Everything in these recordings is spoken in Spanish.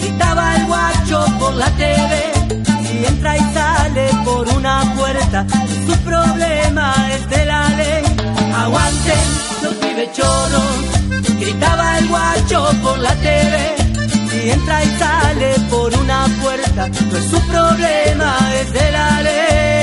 gritaba el guacho por la TV. Si entra y sale por una puerta, su problema es de la ley. Aguanten los pibes chorros, gritaba el guacho por la TV. Si entra y sale por una puerta, no es su problema, es de la ley.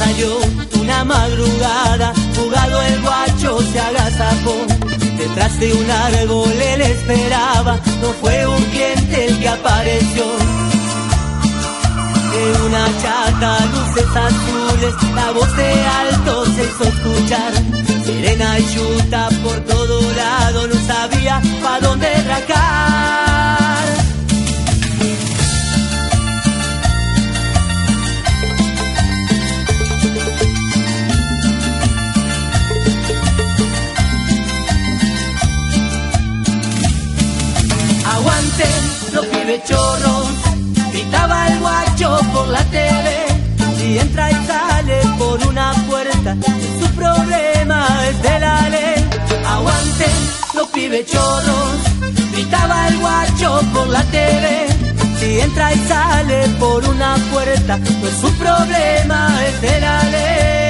Salió una madrugada, jugado el guacho se agazapó. Detrás de un árbol él esperaba, no fue un cliente el que apareció. De una chata, luces azules, la voz de alto se hizo escuchar. Serena y chuta por todo lado, no sabía pa' dónde racar. Los pibes chorros, gritaba el guacho por la TV. Si entra y sale por una puerta, su problema es de la ley. Aguanten los pibes chorros, gritaba el guacho por la TV. Si entra y sale por una puerta, pues su problema es de la ley.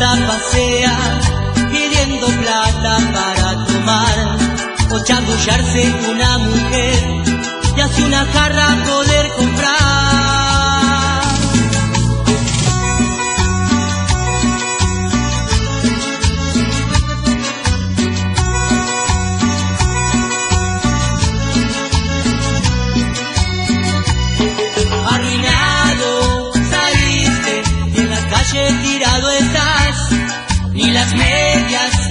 La pista pasea pidiendo plata para tomar o chamullarse una mujer y así una jarra poder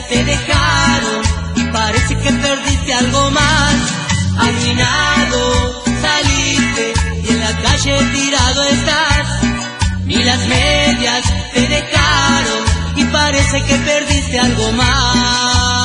te dejaron y parece que perdiste algo más. Arruinado saliste y en la calle tirado estás y las medias te dejaron y parece que perdiste algo más.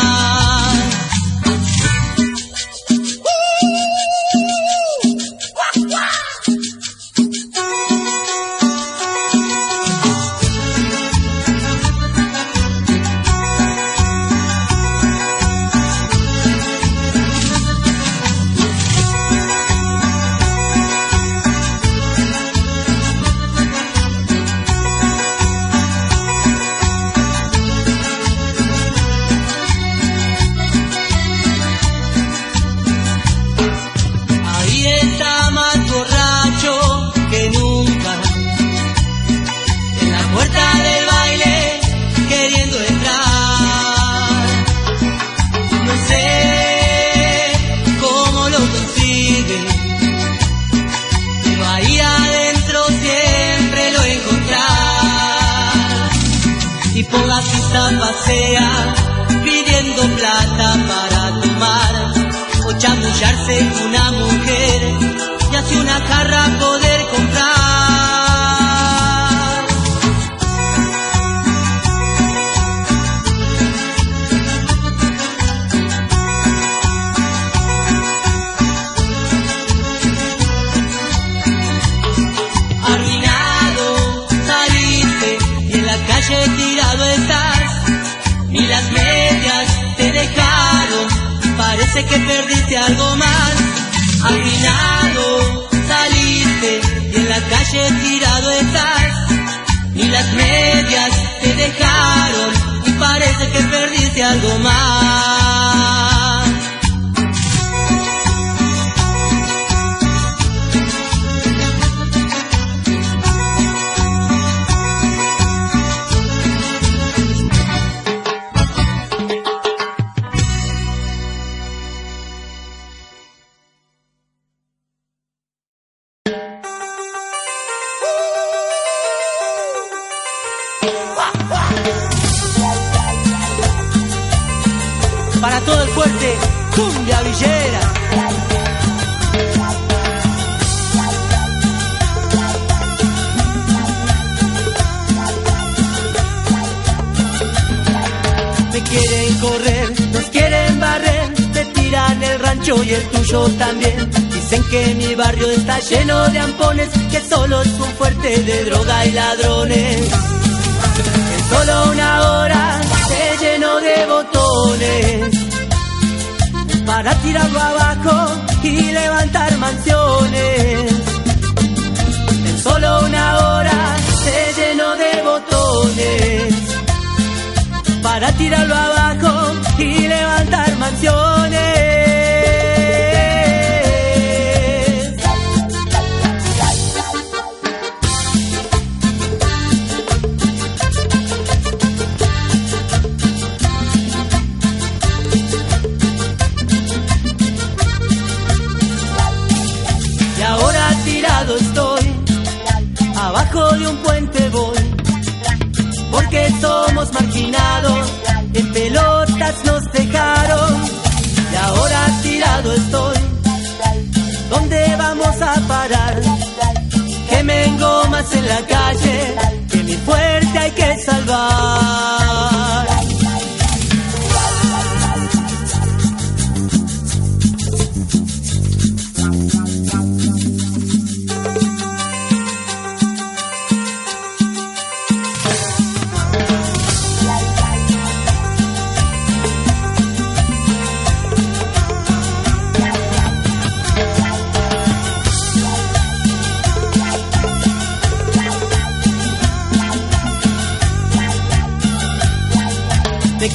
Plata para tomar o chamullarse una mujer y hace una jarra poder comprar. Sé que perdiste algo más. Arruinado saliste y en la calle tirado estás. Y las medias te dejaron y parece que perdiste algo más. Tirarlo abajo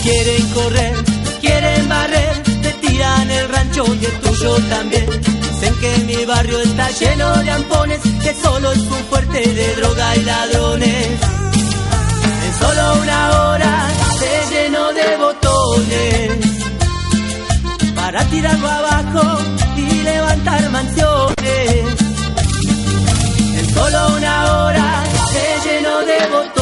quieren correr, quieren barrer, te tiran el rancho y el tuyo también. Dicen que mi barrio está lleno de ampones, que solo es un fuerte de droga y ladrones. En solo una hora se llenó de botones para tirarlo abajo y levantar mansiones. En solo una hora se llenó de botones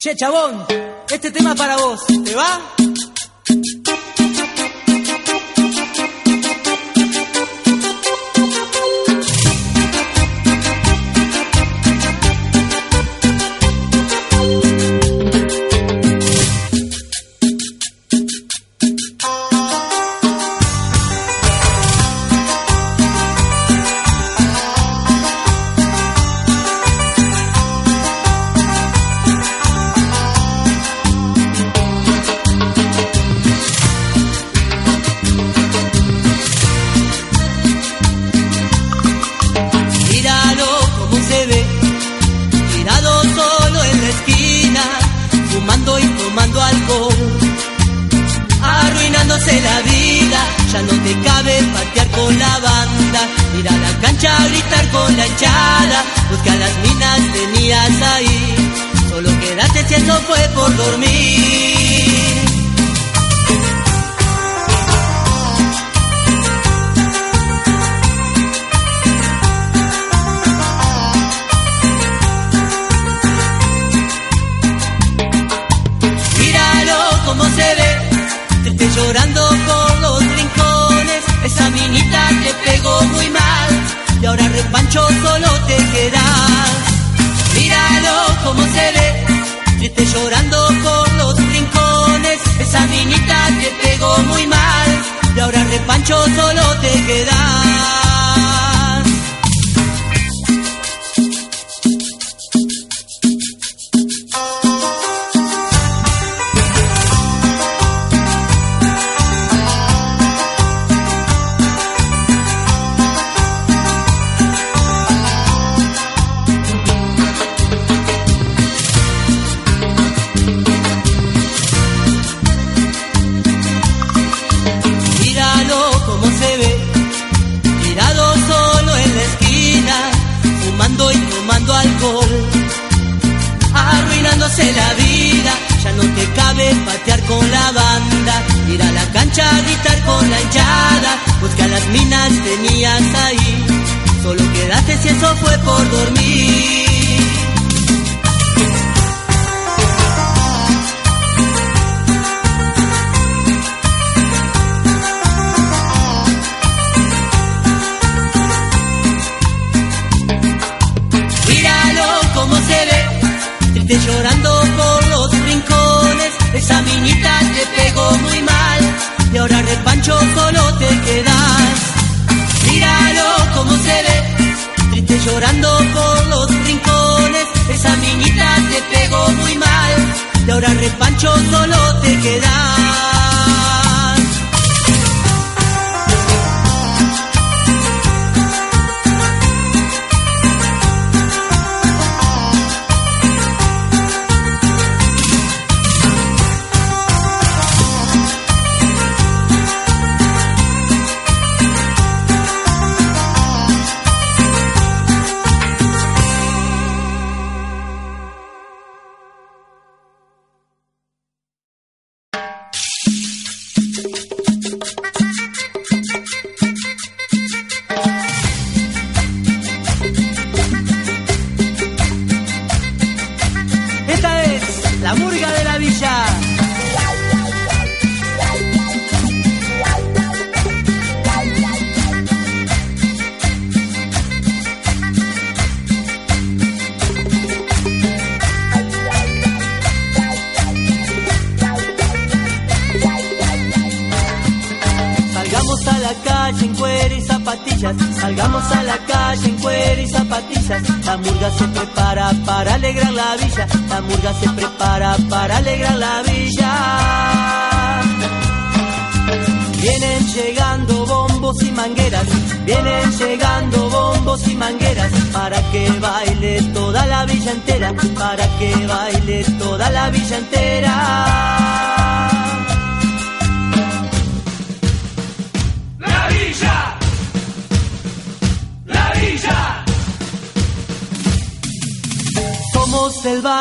chabón, este tema para vos, ¿te va? de la vida, ya no te cabe patear con la banda, ir a la cancha a gritar con la hinchada, busca las minas tenías ahí, solo quedaste si eso fue por dormir. Este llorando por los rincones, esa minita te pegó muy mal, y ahora repancho solo te quedas. Míralo como se ve, triste llorando por los rincones, esa minita te pegó muy mal, y ahora repancho solo te quedas. Llorando por los rincones. Esa minita te pegó muy mal y ahora repancho solo te quedas. Míralo como se ve, triste llorando por los rincones. Esa minita te pegó muy mal y ahora repancho solo te quedas. la murga se prepara para alegrar la villa. Vienen llegando bombos y mangueras, vienen llegando bombos y mangueras, para que baile toda la villa entera, para que baile toda la villa entera.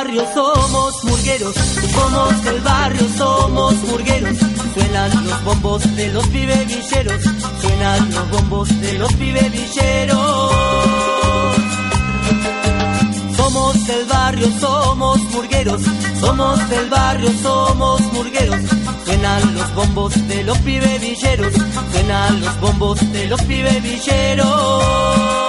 barrio somos murgueros, somos del barrio, somos murgueros. Suenan los bombos de los pibevilleros, suenan los bombos de los pibevilleros. Somos del barrio, somos murgueros, somos del barrio, somos murgueros. Suenan los bombos de los pibevilleros, suenan los bombos de los pibevilleros.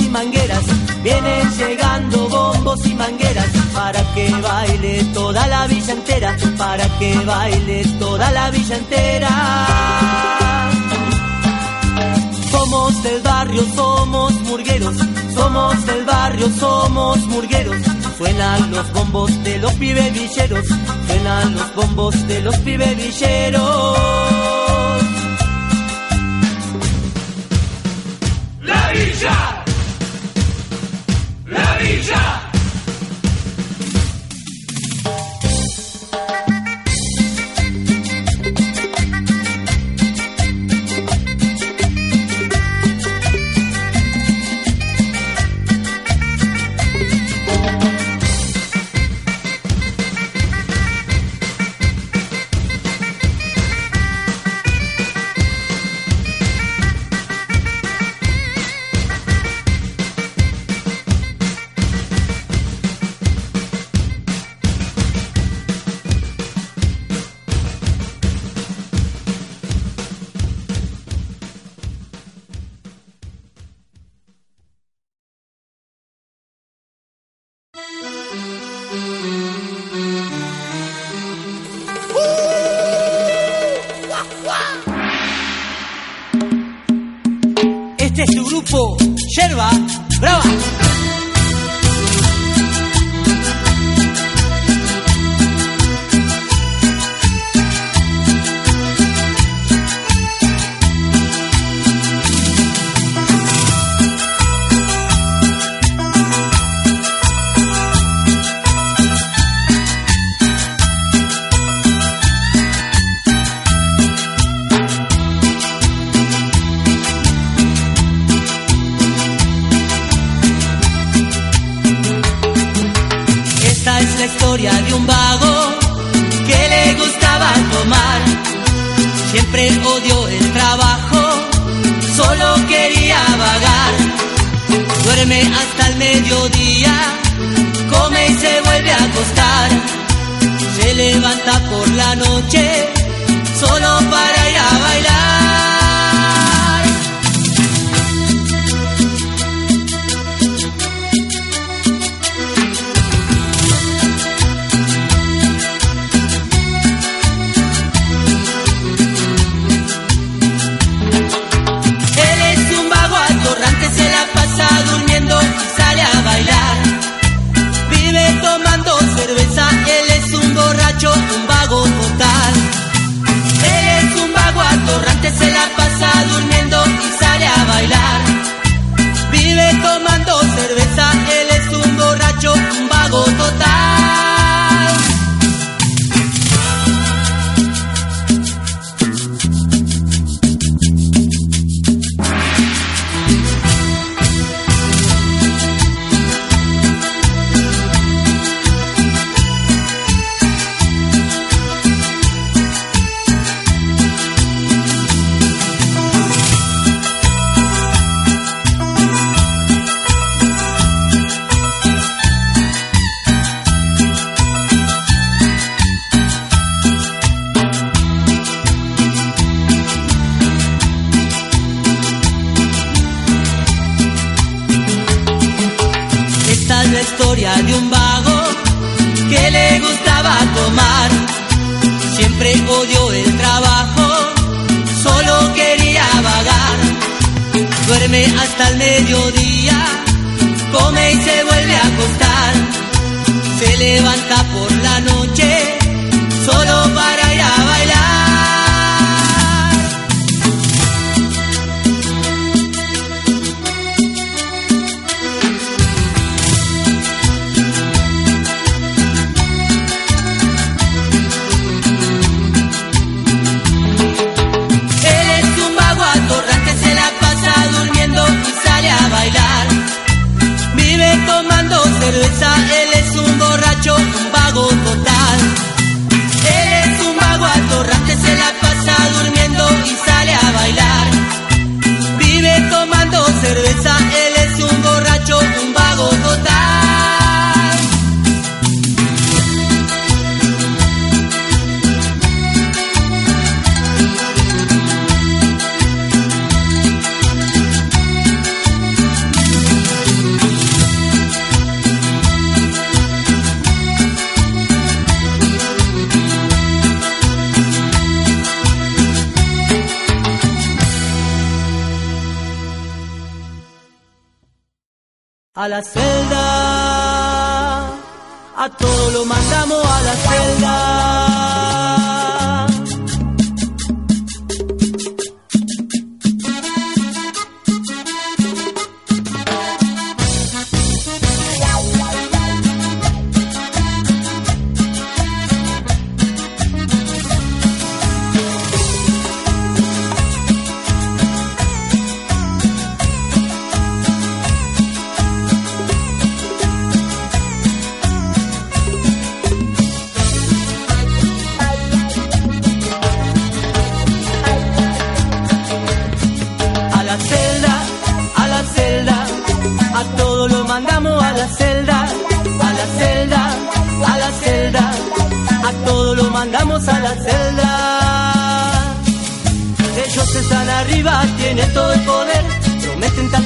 y mangueras, vienen llegando bombos y mangueras, para que baile toda la villa entera, para que baile toda la villa entera. Somos del barrio, somos murgueros, somos del barrio, somos murgueros. Suenan los bombos de los pibevilleros, suenan los bombos de los pibevilleros. La celda, a todo lo mandamos a la celda.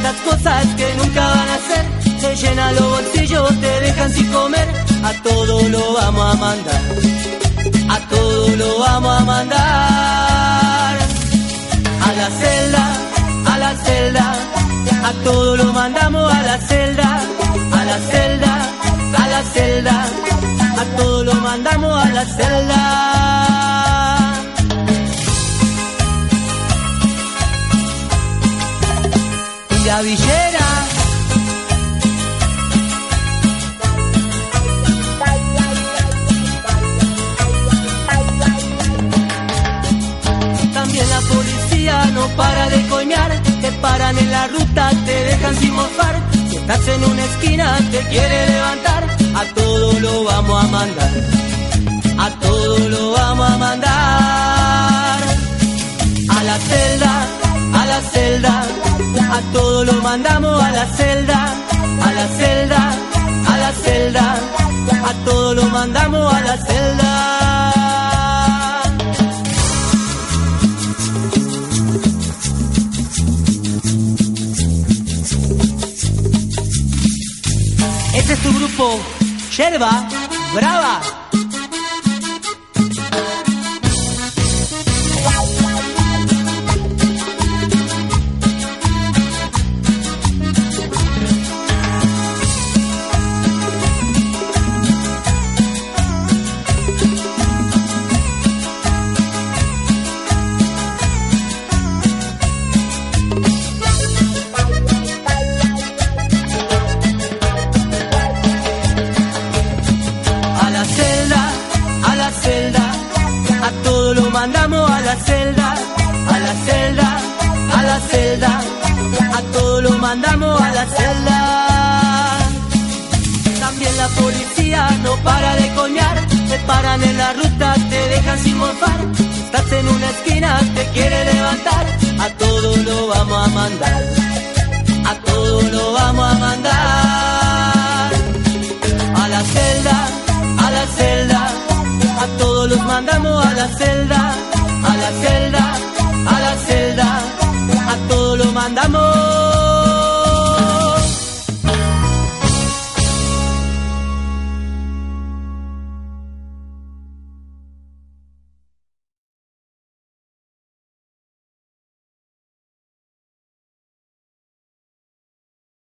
Tantas cosas que nunca van a hacer. Se llenan los bolsillos, te dejan sin comer, a todo lo vamos a mandar, a todo lo vamos a mandar. A la celda, a la celda, a todo lo mandamos a la celda, a la celda, a la celda a todo lo mandamos a la celda. La villera. También la policía no para de coñar, te paran en la ruta, te dejan sin mofar. Si estás en una esquina, te quiere levantar a todo lo vamos a mandar, a todo lo vamos a mandar. mandamos a la celda, a la celda, a la celda, a todos lo mandamos a la celda. Este es tu grupo, Yerba Brava. la ruta te dejan sin morfar. Estás en una esquina, te quiere levantar. A todos lo vamos a mandar. A todo